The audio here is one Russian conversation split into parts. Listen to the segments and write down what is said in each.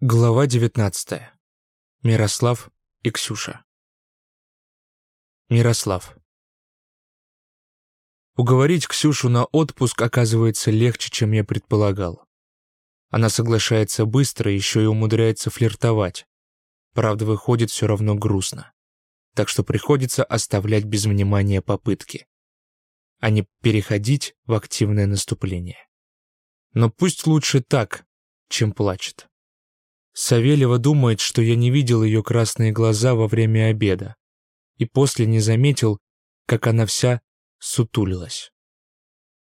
Глава 19. Мирослав и Ксюша. Мирослав. Уговорить Ксюшу на отпуск оказывается легче, чем я предполагал. Она соглашается быстро, еще и умудряется флиртовать. Правда, выходит все равно грустно. Так что приходится оставлять без внимания попытки, а не переходить в активное наступление. Но пусть лучше так, чем плачет. Савельева думает, что я не видел ее красные глаза во время обеда, и после не заметил, как она вся сутулилась.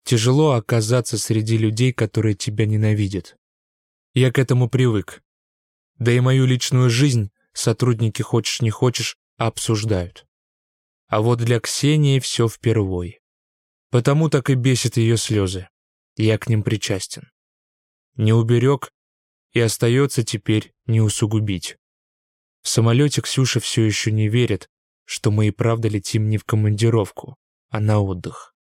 Тяжело оказаться среди людей, которые тебя ненавидят. Я к этому привык. Да и мою личную жизнь сотрудники хочешь не хочешь обсуждают. А вот для Ксении все впервой. Потому так и бесит ее слезы. Я к ним причастен. Не уберег и остается теперь не усугубить. В самолете Ксюша все еще не верит, что мы и правда летим не в командировку, а на отдых.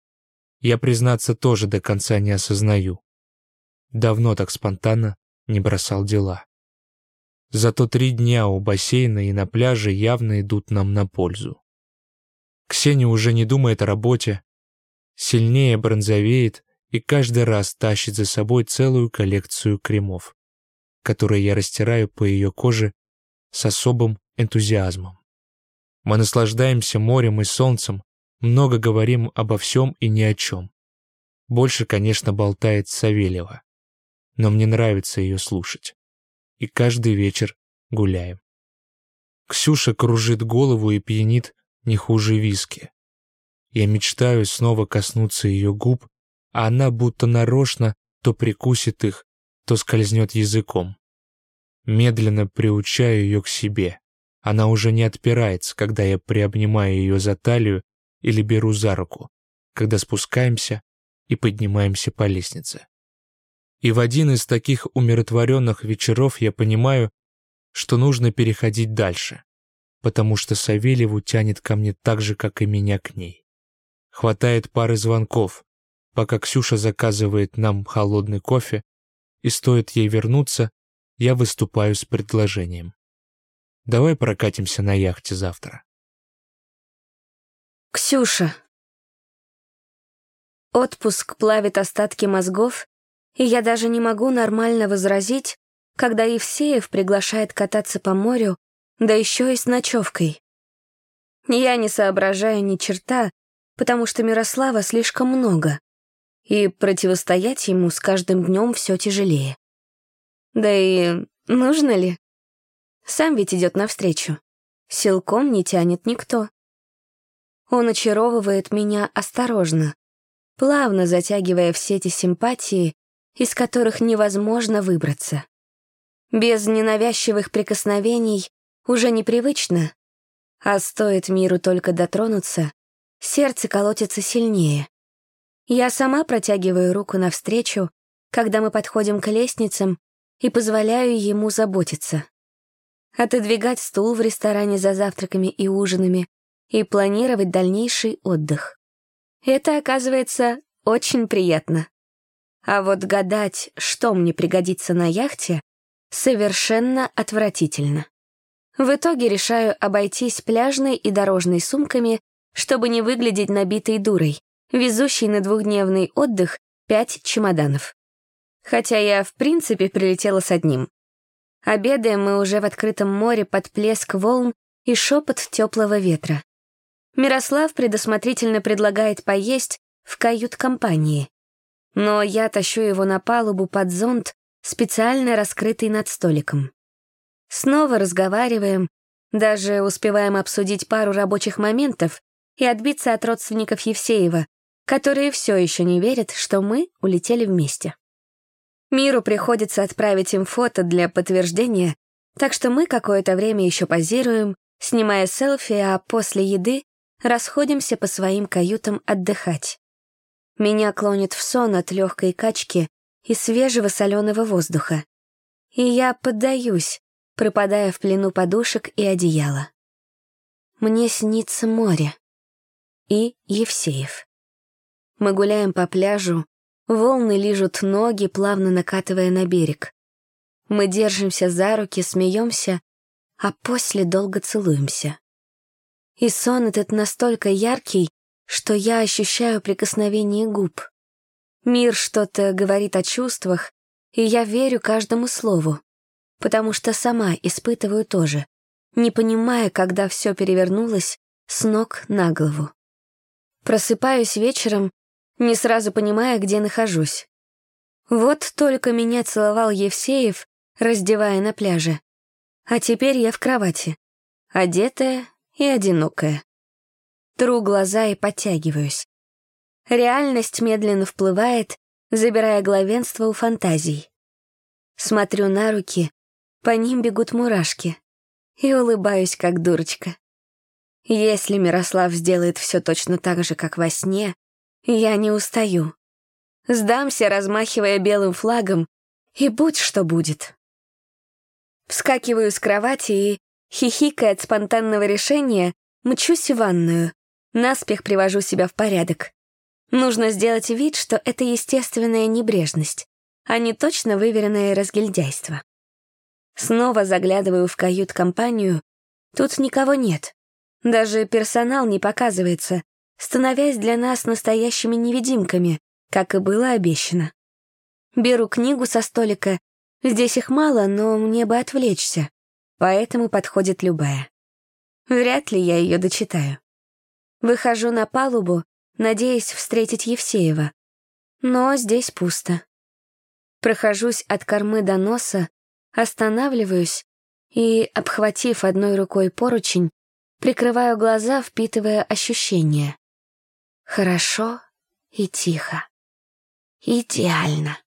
Я, признаться, тоже до конца не осознаю. Давно так спонтанно не бросал дела. Зато три дня у бассейна и на пляже явно идут нам на пользу. Ксения уже не думает о работе, сильнее бронзовеет и каждый раз тащит за собой целую коллекцию кремов которые я растираю по ее коже с особым энтузиазмом. Мы наслаждаемся морем и солнцем, много говорим обо всем и ни о чем. Больше, конечно, болтает Савельева, но мне нравится ее слушать. И каждый вечер гуляем. Ксюша кружит голову и пьянит не хуже виски. Я мечтаю снова коснуться ее губ, а она будто нарочно то прикусит их, то скользнет языком. Медленно приучаю ее к себе. Она уже не отпирается, когда я приобнимаю ее за талию или беру за руку, когда спускаемся и поднимаемся по лестнице. И в один из таких умиротворенных вечеров я понимаю, что нужно переходить дальше, потому что Савельеву тянет ко мне так же, как и меня к ней. Хватает пары звонков, пока Ксюша заказывает нам холодный кофе, и стоит ей вернуться, я выступаю с предложением. Давай прокатимся на яхте завтра. Ксюша. Отпуск плавит остатки мозгов, и я даже не могу нормально возразить, когда Евсеев приглашает кататься по морю, да еще и с ночевкой. Я не соображаю ни черта, потому что Мирослава слишком много, и противостоять ему с каждым днем все тяжелее. Да и нужно ли? Сам ведь идет навстречу. Силком не тянет никто. Он очаровывает меня осторожно, плавно затягивая все эти симпатии, из которых невозможно выбраться. Без ненавязчивых прикосновений уже непривычно, а стоит миру только дотронуться, сердце колотится сильнее. Я сама протягиваю руку навстречу, когда мы подходим к лестницам и позволяю ему заботиться. Отодвигать стул в ресторане за завтраками и ужинами и планировать дальнейший отдых. Это, оказывается, очень приятно. А вот гадать, что мне пригодится на яхте, совершенно отвратительно. В итоге решаю обойтись пляжной и дорожной сумками, чтобы не выглядеть набитой дурой, везущей на двухдневный отдых пять чемоданов. Хотя я, в принципе, прилетела с одним. Обедаем мы уже в открытом море под плеск волн и шепот теплого ветра. Мирослав предусмотрительно предлагает поесть в кают-компании. Но я тащу его на палубу под зонт, специально раскрытый над столиком. Снова разговариваем, даже успеваем обсудить пару рабочих моментов и отбиться от родственников Евсеева, которые все еще не верят, что мы улетели вместе. Миру приходится отправить им фото для подтверждения, так что мы какое-то время еще позируем, снимая селфи, а после еды расходимся по своим каютам отдыхать. Меня клонит в сон от легкой качки и свежего соленого воздуха. И я поддаюсь, пропадая в плену подушек и одеяла. Мне снится море. И Евсеев. Мы гуляем по пляжу, Волны лижут ноги, плавно накатывая на берег. Мы держимся за руки, смеемся, а после долго целуемся. И сон этот настолько яркий, что я ощущаю прикосновение губ. Мир что-то говорит о чувствах, и я верю каждому слову, потому что сама испытываю тоже, не понимая, когда все перевернулось с ног на голову. Просыпаюсь вечером, не сразу понимая, где нахожусь. Вот только меня целовал Евсеев, раздевая на пляже. А теперь я в кровати, одетая и одинокая. Тру глаза и подтягиваюсь. Реальность медленно вплывает, забирая главенство у фантазий. Смотрю на руки, по ним бегут мурашки, и улыбаюсь, как дурочка. Если Мирослав сделает все точно так же, как во сне, я не устаю. Сдамся, размахивая белым флагом, и будь что будет. Вскакиваю с кровати и, хихикая от спонтанного решения, мчусь в ванную, наспех привожу себя в порядок. Нужно сделать вид, что это естественная небрежность, а не точно выверенное разгильдяйство. Снова заглядываю в кают-компанию. Тут никого нет. Даже персонал не показывается, становясь для нас настоящими невидимками, как и было обещано. Беру книгу со столика. Здесь их мало, но мне бы отвлечься, поэтому подходит любая. Вряд ли я ее дочитаю. Выхожу на палубу, надеясь встретить Евсеева. Но здесь пусто. Прохожусь от кормы до носа, останавливаюсь и, обхватив одной рукой поручень, прикрываю глаза, впитывая ощущения. Хорошо и тихо. Идеально.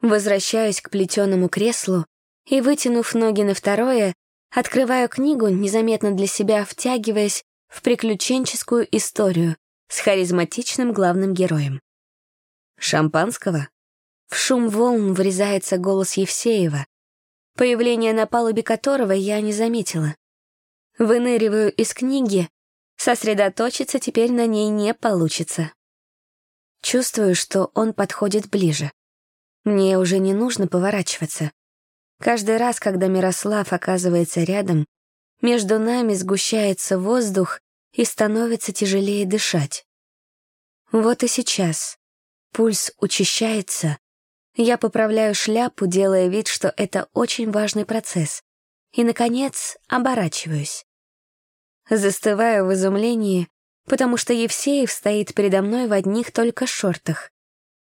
Возвращаюсь к плетеному креслу и, вытянув ноги на второе, открываю книгу, незаметно для себя втягиваясь в приключенческую историю с харизматичным главным героем. Шампанского? В шум волн врезается голос Евсеева, появление на палубе которого я не заметила. Выныриваю из книги, сосредоточиться теперь на ней не получится. Чувствую, что он подходит ближе. Мне уже не нужно поворачиваться. Каждый раз, когда Мирослав оказывается рядом, между нами сгущается воздух и становится тяжелее дышать. Вот и сейчас. Пульс учащается, я поправляю шляпу, делая вид, что это очень важный процесс. И, наконец, оборачиваюсь. Застываю в изумлении, потому что Евсеев стоит передо мной в одних только шортах.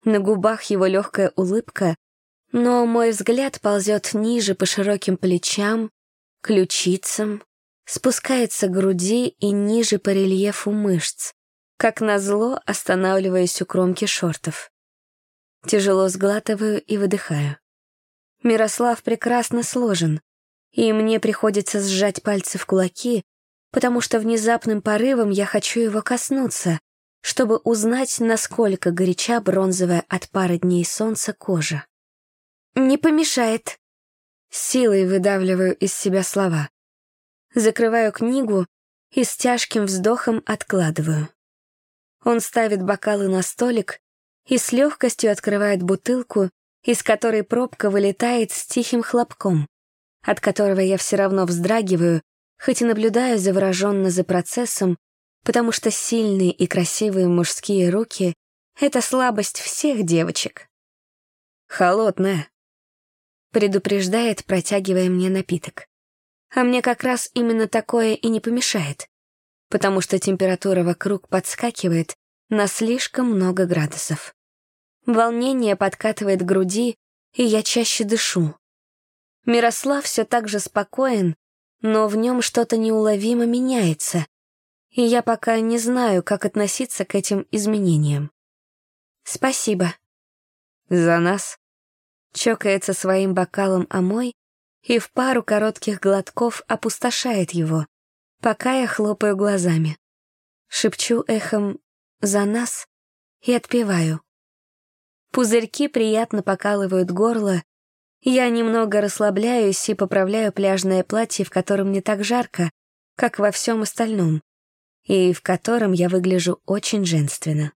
На губах его легкая улыбка, но мой взгляд ползет ниже по широким плечам, ключицам, спускается к груди и ниже по рельефу мышц, как назло останавливаясь у кромки шортов. Тяжело сглатываю и выдыхаю. Мирослав прекрасно сложен, и мне приходится сжать пальцы в кулаки, потому что внезапным порывом я хочу его коснуться, чтобы узнать, насколько горяча бронзовая от пары дней солнца кожа. «Не помешает», — силой выдавливаю из себя слова. Закрываю книгу и с тяжким вздохом откладываю. Он ставит бокалы на столик, и с легкостью открывает бутылку, из которой пробка вылетает с тихим хлопком, от которого я все равно вздрагиваю, хоть и наблюдаю завороженно за процессом, потому что сильные и красивые мужские руки — это слабость всех девочек. «Холодная», — предупреждает, протягивая мне напиток. А мне как раз именно такое и не помешает, потому что температура вокруг подскакивает на слишком много градусов. Волнение подкатывает к груди, и я чаще дышу. Мирослав все так же спокоен, но в нем что-то неуловимо меняется, и я пока не знаю, как относиться к этим изменениям. Спасибо. За нас. Чокается своим бокалом о мой и в пару коротких глотков опустошает его, пока я хлопаю глазами. Шепчу эхом «за нас» и отпеваю. Пузырьки приятно покалывают горло. Я немного расслабляюсь и поправляю пляжное платье, в котором не так жарко, как во всем остальном, и в котором я выгляжу очень женственно.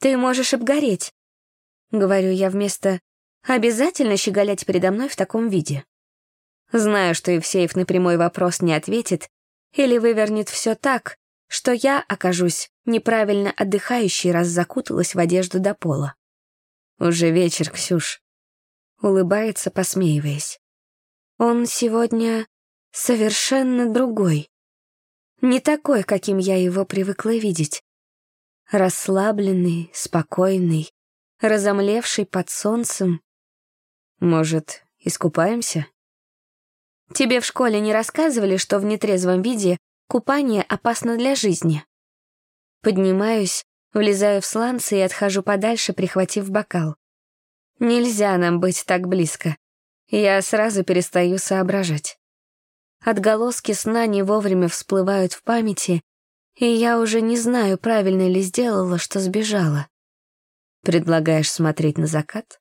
«Ты можешь обгореть», — говорю я вместо Обязательно щеголять передо мной в таком виде? Знаю, что Евсеев на прямой вопрос не ответит или вывернет все так, что я окажусь неправильно отдыхающей, раз закуталась в одежду до пола. Уже вечер, Ксюш. Улыбается, посмеиваясь. Он сегодня совершенно другой. Не такой, каким я его привыкла видеть. Расслабленный, спокойный, разомлевший под солнцем. Может, искупаемся? Тебе в школе не рассказывали, что в нетрезвом виде купание опасно для жизни? Поднимаюсь, влезаю в сланцы и отхожу подальше, прихватив бокал. Нельзя нам быть так близко. Я сразу перестаю соображать. Отголоски сна не вовремя всплывают в памяти, и я уже не знаю, правильно ли сделала, что сбежала. Предлагаешь смотреть на закат?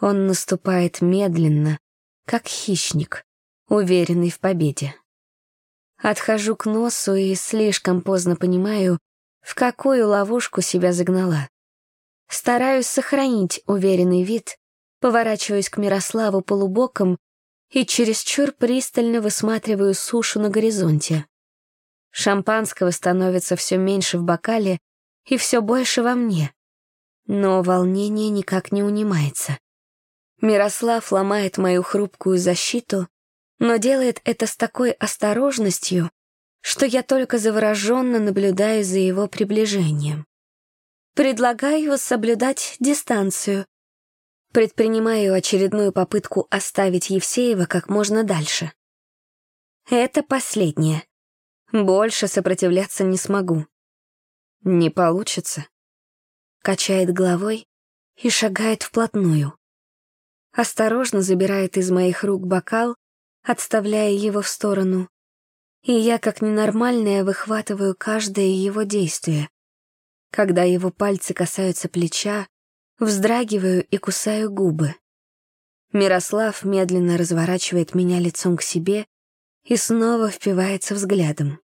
Он наступает медленно, как хищник, уверенный в победе. Отхожу к носу и слишком поздно понимаю, в какую ловушку себя загнала. Стараюсь сохранить уверенный вид, поворачиваюсь к Мирославу полубоком и чересчур пристально высматриваю сушу на горизонте. Шампанского становится все меньше в бокале и все больше во мне. Но волнение никак не унимается. Мирослав ломает мою хрупкую защиту, но делает это с такой осторожностью, что я только завороженно наблюдаю за его приближением. Предлагаю соблюдать дистанцию. Предпринимаю очередную попытку оставить Евсеева как можно дальше. Это последнее. Больше сопротивляться не смогу. Не получится. Качает головой и шагает вплотную. Осторожно забирает из моих рук бокал, отставляя его в сторону. И я, как ненормальная, выхватываю каждое его действие. Когда его пальцы касаются плеча, вздрагиваю и кусаю губы. Мирослав медленно разворачивает меня лицом к себе и снова впивается взглядом.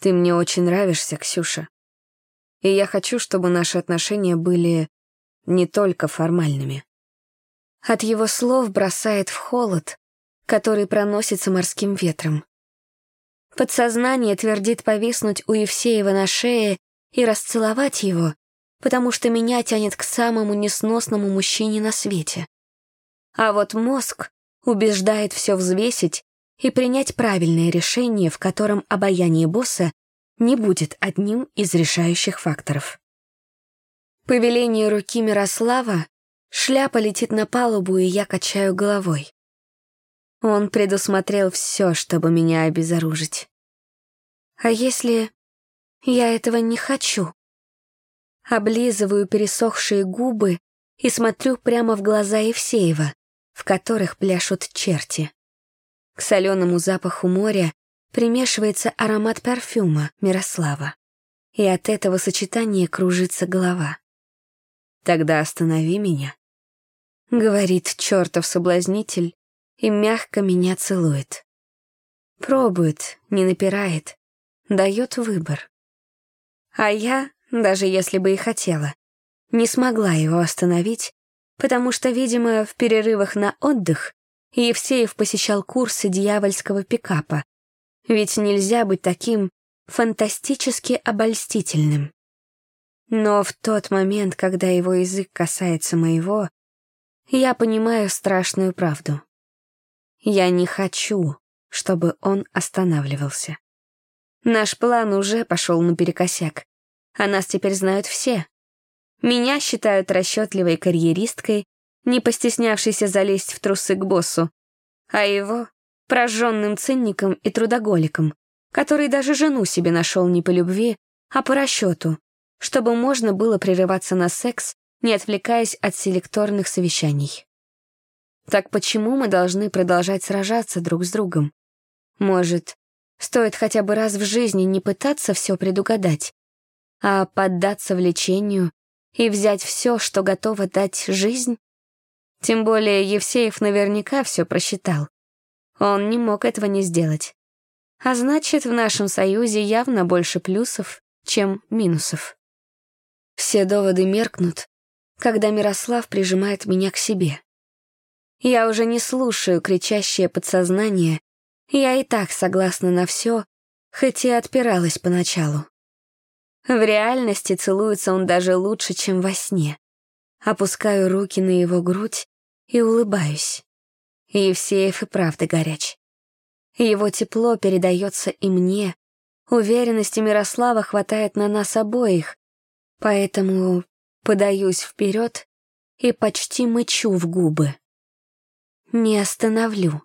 «Ты мне очень нравишься, Ксюша. И я хочу, чтобы наши отношения были не только формальными». От его слов бросает в холод, который проносится морским ветром. Подсознание твердит повиснуть у Евсеева на шее и расцеловать его, потому что меня тянет к самому несносному мужчине на свете. А вот мозг убеждает все взвесить и принять правильное решение, в котором обаяние босса не будет одним из решающих факторов. По велению руки Мирослава шляпа летит на палубу, и я качаю головой. Он предусмотрел все, чтобы меня обезоружить. А если я этого не хочу? Облизываю пересохшие губы и смотрю прямо в глаза Евсеева, в которых пляшут черти. К соленому запаху моря примешивается аромат парфюма Мирослава. И от этого сочетания кружится голова. «Тогда останови меня», — говорит чертов соблазнитель и мягко меня целует. Пробует, не напирает, дает выбор. А я, даже если бы и хотела, не смогла его остановить, потому что, видимо, в перерывах на отдых Евсеев посещал курсы дьявольского пикапа, ведь нельзя быть таким фантастически обольстительным. Но в тот момент, когда его язык касается моего, я понимаю страшную правду. Я не хочу, чтобы он останавливался. Наш план уже пошел наперекосяк, а нас теперь знают все. Меня считают расчетливой карьеристкой, не постеснявшийся залезть в трусы к боссу, а его — прожженным цинником и трудоголиком, который даже жену себе нашел не по любви, а по расчету, чтобы можно было прерываться на секс, не отвлекаясь от селекторных совещаний. Так почему мы должны продолжать сражаться друг с другом? Может, стоит хотя бы раз в жизни не пытаться все предугадать, а поддаться влечению и взять все, что готово дать жизнь? Тем более Евсеев наверняка все просчитал. Он не мог этого не сделать. А значит, в нашем союзе явно больше плюсов, чем минусов. Все доводы меркнут, когда Мирослав прижимает меня к себе. Я уже не слушаю кричащее подсознание, я и так согласна на все, хоть и отпиралась поначалу. В реальности целуется он даже лучше, чем во сне. Опускаю руки на его грудь и улыбаюсь. Евсеев и правда горяч. Его тепло передается и мне. Уверенности Мирослава хватает на нас обоих, поэтому подаюсь вперед и почти мычу в губы. Не остановлю.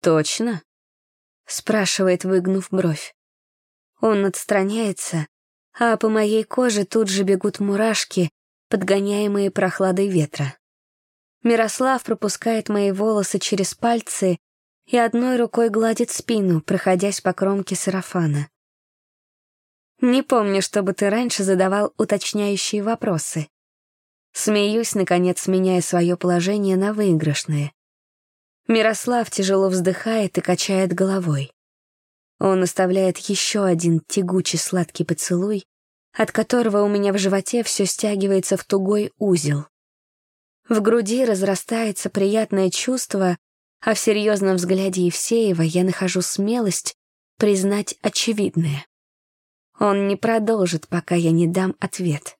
«Точно?» — спрашивает, выгнув бровь. Он отстраняется, а по моей коже тут же бегут мурашки, подгоняемые прохладой ветра. Мирослав пропускает мои волосы через пальцы и одной рукой гладит спину, проходясь по кромке сарафана. Не помню, чтобы ты раньше задавал уточняющие вопросы. Смеюсь, наконец, меняя свое положение на выигрышное. Мирослав тяжело вздыхает и качает головой. Он оставляет еще один тягучий сладкий поцелуй, от которого у меня в животе все стягивается в тугой узел. В груди разрастается приятное чувство, а в серьезном взгляде Евсеева я нахожу смелость признать очевидное. Он не продолжит, пока я не дам ответ.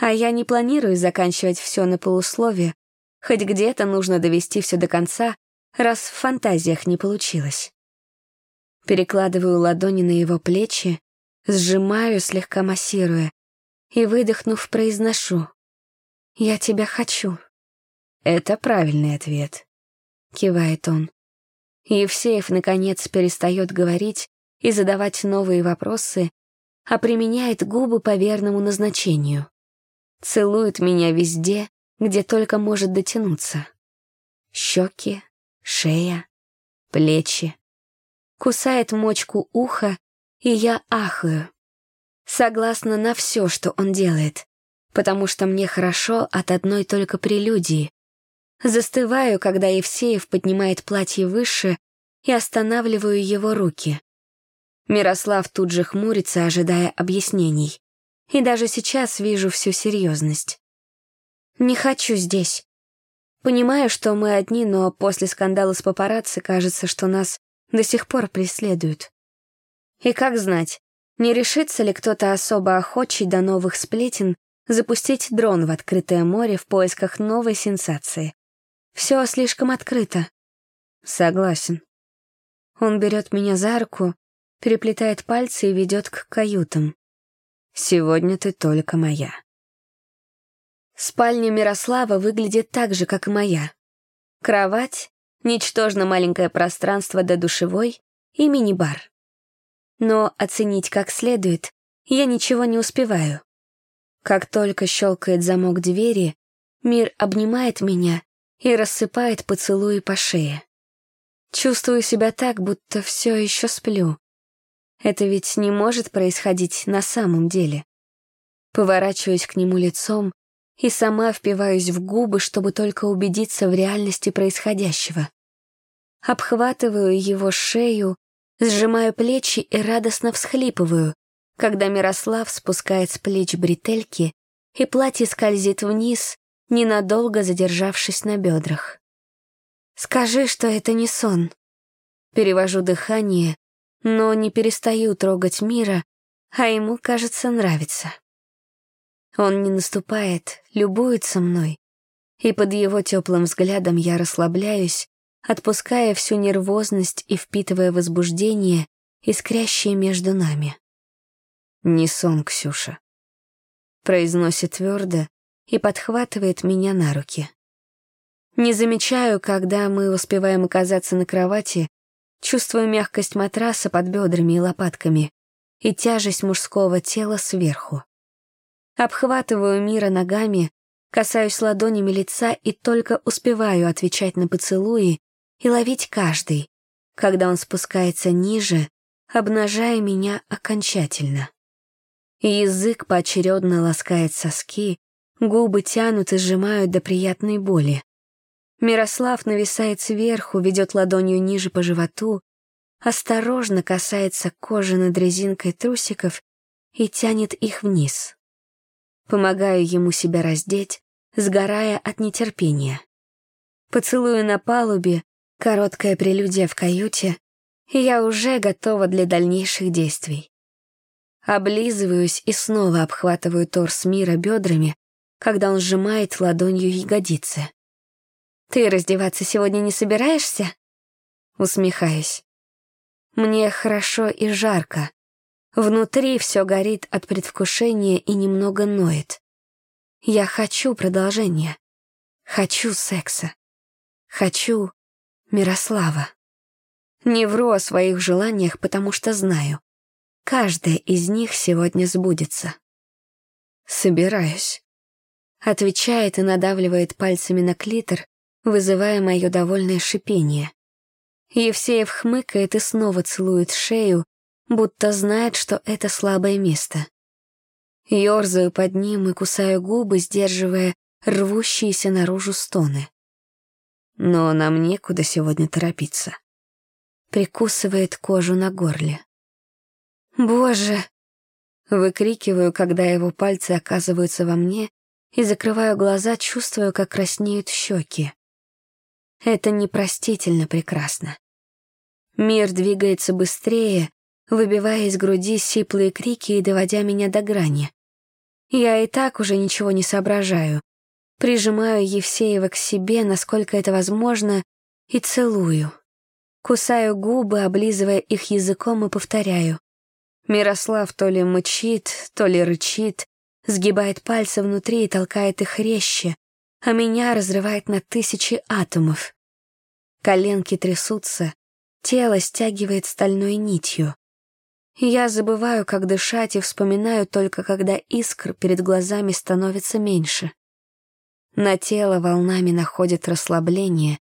А я не планирую заканчивать все на полусловие, хоть где-то нужно довести все до конца, раз в фантазиях не получилось. Перекладываю ладони на его плечи, сжимаю, слегка массируя, и, выдохнув, произношу. «Я тебя хочу». «Это правильный ответ», — кивает он. Евсеев, наконец, перестает говорить и задавать новые вопросы, а применяет губы по верному назначению. Целует меня везде, где только может дотянуться. Щеки, шея, плечи, кусает мочку уха, и я ахаю. Согласна на все, что он делает, потому что мне хорошо от одной только прелюдии. Застываю, когда Евсеев поднимает платье выше и останавливаю его руки. Мирослав тут же хмурится, ожидая объяснений. И даже сейчас вижу всю серьезность. «Не хочу здесь. Понимаю, что мы одни, но после скандала с папарацци кажется, что нас до сих пор преследуют. И как знать, не решится ли кто-то особо охочий до новых сплетен запустить дрон в открытое море в поисках новой сенсации. Все слишком открыто. Согласен. Он берет меня за руку, переплетает пальцы и ведет к каютам. Сегодня ты только моя. Спальня Мирослава выглядит так же, как и моя. Кровать, ничтожно маленькое пространство до душевой и мини-бар. Но оценить как следует я ничего не успеваю. Как только щелкает замок двери, мир обнимает меня и рассыпает поцелуи по шее. Чувствую себя так, будто все еще сплю. Это ведь не может происходить на самом деле. Поворачиваюсь к нему лицом и сама впиваюсь в губы, чтобы только убедиться в реальности происходящего. Обхватываю его шею, сжимаю плечи и радостно всхлипываю, когда Мирослав спускает с плеч бретельки, и платье скользит вниз, ненадолго задержавшись на бедрах. «Скажи, что это не сон». Перевожу дыхание, но не перестаю трогать мира, а ему, кажется, нравится. Он не наступает, любуется мной, и под его теплым взглядом я расслабляюсь, отпуская всю нервозность и впитывая возбуждение, искрящее между нами. «Не сон, Ксюша», — произносит твердо и подхватывает меня на руки. Не замечаю, когда мы успеваем оказаться на кровати, чувствую мягкость матраса под бедрами и лопатками и тяжесть мужского тела сверху. Обхватываю мира ногами, касаюсь ладонями лица и только успеваю отвечать на поцелуи и ловить каждый, когда он спускается ниже, обнажая меня окончательно. Язык поочередно ласкает соски, губы тянут и сжимают до приятной боли. Мирослав нависает сверху, ведет ладонью ниже по животу, осторожно касается кожи над резинкой трусиков и тянет их вниз. Помогаю ему себя раздеть, сгорая от нетерпения. Поцелую на палубе, короткая прелюдия в каюте, и я уже готова для дальнейших действий. Облизываюсь и снова обхватываю торс мира бедрами, когда он сжимает ладонью ягодицы. «Ты раздеваться сегодня не собираешься?» Усмехаюсь. Мне хорошо и жарко. Внутри все горит от предвкушения и немного ноет. Я хочу продолжения. Хочу секса. Хочу Мирослава. Не вру о своих желаниях, потому что знаю. Каждая из них сегодня сбудется. Собираюсь. Отвечает и надавливает пальцами на клитор, вызывая мое довольное шипение. Евсеев хмыкает и снова целует шею, будто знает, что это слабое место. Ёрзаю под ним и кусаю губы, сдерживая рвущиеся наружу стоны. Но нам некуда сегодня торопиться. Прикусывает кожу на горле. «Боже!» Выкрикиваю, когда его пальцы оказываются во мне, и закрываю глаза, чувствую, как краснеют щеки. Это непростительно прекрасно. Мир двигается быстрее, выбивая из груди сиплые крики и доводя меня до грани. Я и так уже ничего не соображаю. Прижимаю Евсеева к себе, насколько это возможно, и целую. Кусаю губы, облизывая их языком и повторяю. Мирослав то ли мычит, то ли рычит, сгибает пальцы внутри и толкает их резче, а меня разрывает на тысячи атомов. Коленки трясутся, тело стягивает стальной нитью. Я забываю, как дышать, и вспоминаю только, когда искр перед глазами становится меньше. На тело волнами находит расслабление.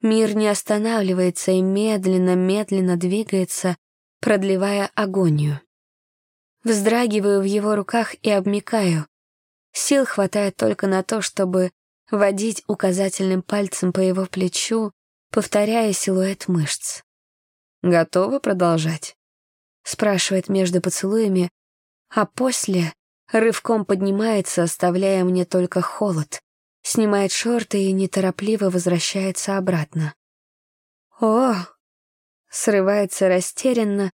Мир не останавливается и медленно-медленно двигается, продлевая агонию. Вздрагиваю в его руках и обмикаю. Сил хватает только на то, чтобы водить указательным пальцем по его плечу, повторяя силуэт мышц. «Готовы продолжать?» спрашивает между поцелуями, а после рывком поднимается, оставляя мне только холод, снимает шорты и неторопливо возвращается обратно. «О!» — срывается растерянно,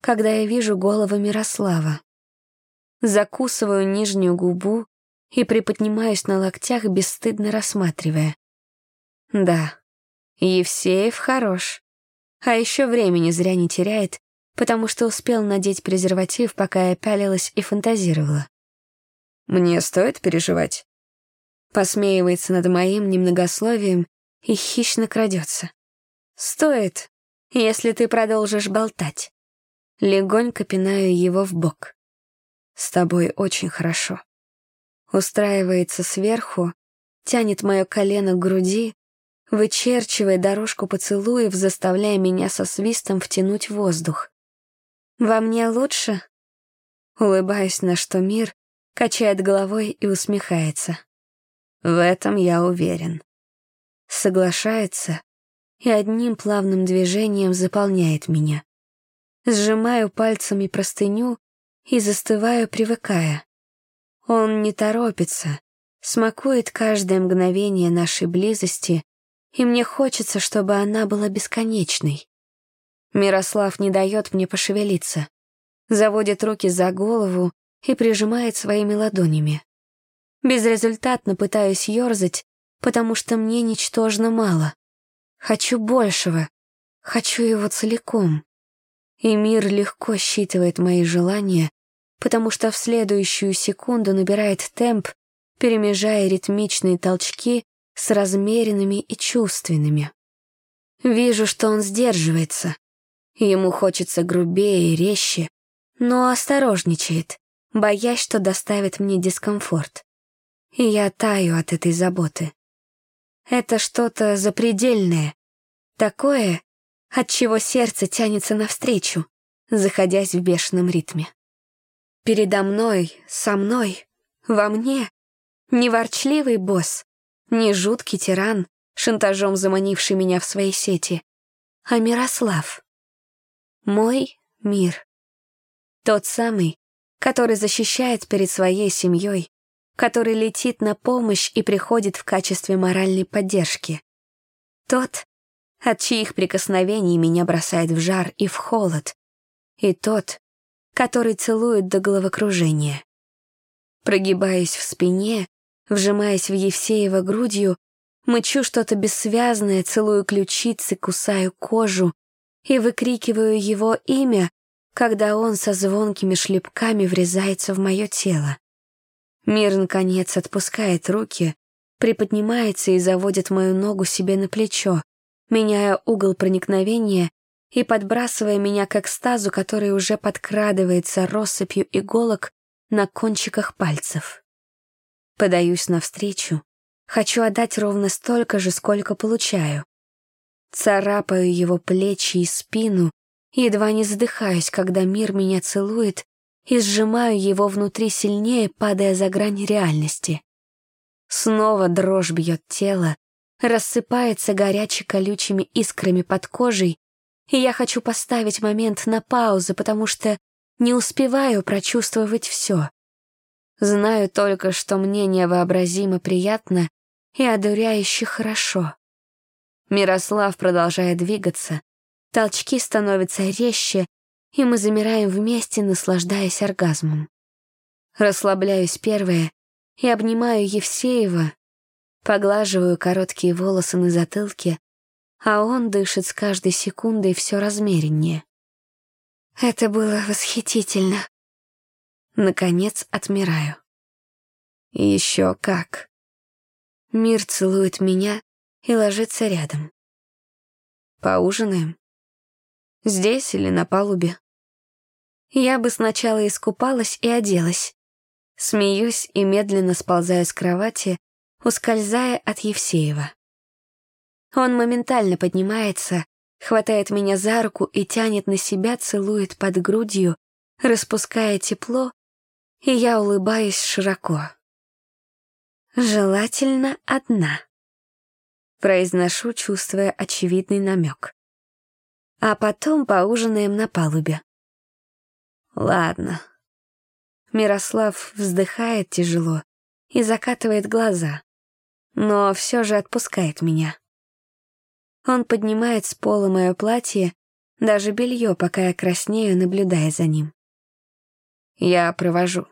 когда я вижу голову Мирослава. Закусываю нижнюю губу и приподнимаюсь на локтях, бесстыдно рассматривая. Да, Евсеев хорош. А еще времени зря не теряет потому что успел надеть презерватив, пока я пялилась и фантазировала. «Мне стоит переживать?» Посмеивается над моим немногословием и хищно крадется. «Стоит, если ты продолжишь болтать». Легонько пинаю его в бок. «С тобой очень хорошо». Устраивается сверху, тянет мое колено к груди, вычерчивая дорожку поцелуев, заставляя меня со свистом втянуть воздух. «Во мне лучше?» Улыбаюсь, на что мир качает головой и усмехается. В этом я уверен. Соглашается и одним плавным движением заполняет меня. Сжимаю пальцами простыню и застываю, привыкая. Он не торопится, смакует каждое мгновение нашей близости, и мне хочется, чтобы она была бесконечной. Мирослав не дает мне пошевелиться. Заводит руки за голову и прижимает своими ладонями. Безрезультатно пытаюсь ерзать, потому что мне ничтожно мало. Хочу большего. Хочу его целиком. И мир легко считывает мои желания, потому что в следующую секунду набирает темп, перемежая ритмичные толчки с размеренными и чувственными. Вижу, что он сдерживается, Ему хочется грубее и резче, но осторожничает, боясь, что доставит мне дискомфорт. И я таю от этой заботы. Это что-то запредельное, такое, от чего сердце тянется навстречу, заходясь в бешеном ритме. Передо мной, со мной, во мне не ворчливый босс, не жуткий тиран, шантажом заманивший меня в свои сети, а Мирослав. Мой мир. Тот самый, который защищает перед своей семьей, который летит на помощь и приходит в качестве моральной поддержки. Тот, от чьих прикосновений меня бросает в жар и в холод, и тот, который целует до головокружения. Прогибаясь в спине, вжимаясь в Евсеева грудью, мычу что-то бессвязное, целую ключицы, кусаю кожу и выкрикиваю его имя, когда он со звонкими шлепками врезается в мое тело. Мир, наконец, отпускает руки, приподнимается и заводит мою ногу себе на плечо, меняя угол проникновения и подбрасывая меня к экстазу, который уже подкрадывается россыпью иголок на кончиках пальцев. Подаюсь навстречу, хочу отдать ровно столько же, сколько получаю. Царапаю его плечи и спину, едва не задыхаюсь, когда мир меня целует, и сжимаю его внутри сильнее, падая за грань реальности. Снова дрожь бьет тело, рассыпается горячей колючими искрами под кожей, и я хочу поставить момент на паузу, потому что не успеваю прочувствовать все. Знаю только, что мне невообразимо приятно и одуряюще хорошо. Мирослав продолжает двигаться, толчки становятся резче, и мы замираем вместе, наслаждаясь оргазмом. Расслабляюсь первая и обнимаю Евсеева, поглаживаю короткие волосы на затылке, а он дышит с каждой секундой все размереннее. Это было восхитительно. Наконец отмираю. Еще как. Мир целует меня и ложится рядом. Поужинаем? Здесь или на палубе? Я бы сначала искупалась и оделась. Смеюсь и медленно сползаю с кровати, ускользая от Евсеева. Он моментально поднимается, хватает меня за руку и тянет на себя, целует под грудью, распуская тепло, и я улыбаюсь широко. «Желательно одна», — произношу, чувствуя очевидный намек. А потом поужинаем на палубе. Ладно. Мирослав вздыхает тяжело и закатывает глаза, но все же отпускает меня. Он поднимает с пола мое платье, даже белье, пока я краснею, наблюдая за ним. Я провожу.